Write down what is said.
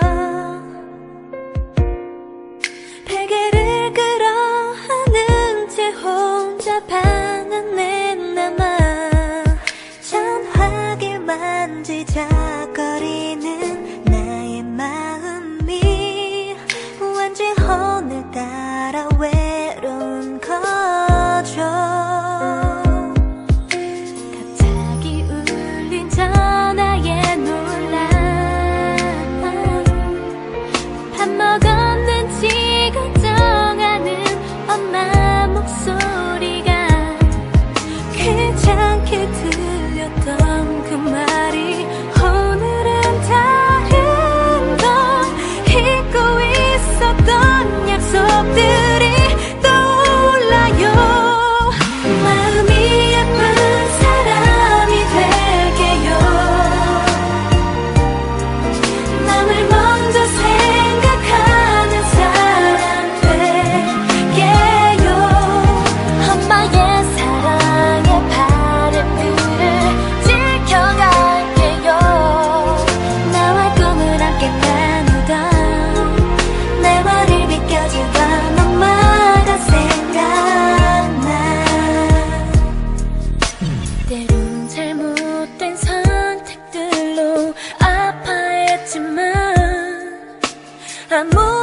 켜 Kamu